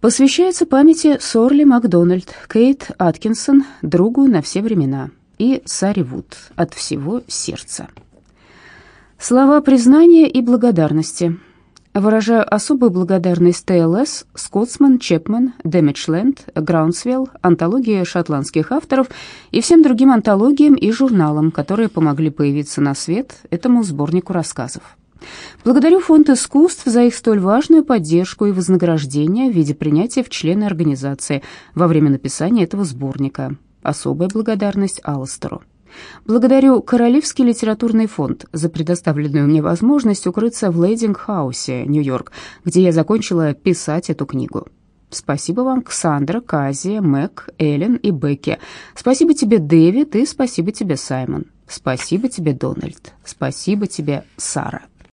Посвящается памяти Сорли Макдональд, Кейт Аткинсон, другу на все времена, и Сари Вуд от всего сердца. Слова признания и благодарности. Выражаю особую благодарность ТЛС, Скотсман, Чепмен, Дэмиджленд, Граунсвелл, антологии шотландских авторов и всем другим антологиям и журналам, которые помогли появиться на свет этому сборнику рассказов. Благодарю Фонд искусств за их столь важную поддержку и вознаграждение в виде принятия в члены организации во время написания этого сборника. Особая благодарность Алластеру. Благодарю Королевский литературный фонд за предоставленную мне возможность укрыться в Ледиг-хаусе, Нью-Йорк, где я закончила писать эту книгу. Спасибо вам, Ксандра, Казия, Мэг, Эллен и Бекки. Спасибо тебе, Дэвид, и спасибо тебе, Саймон. Спасибо тебе, Дональд. Спасибо тебе, Сара.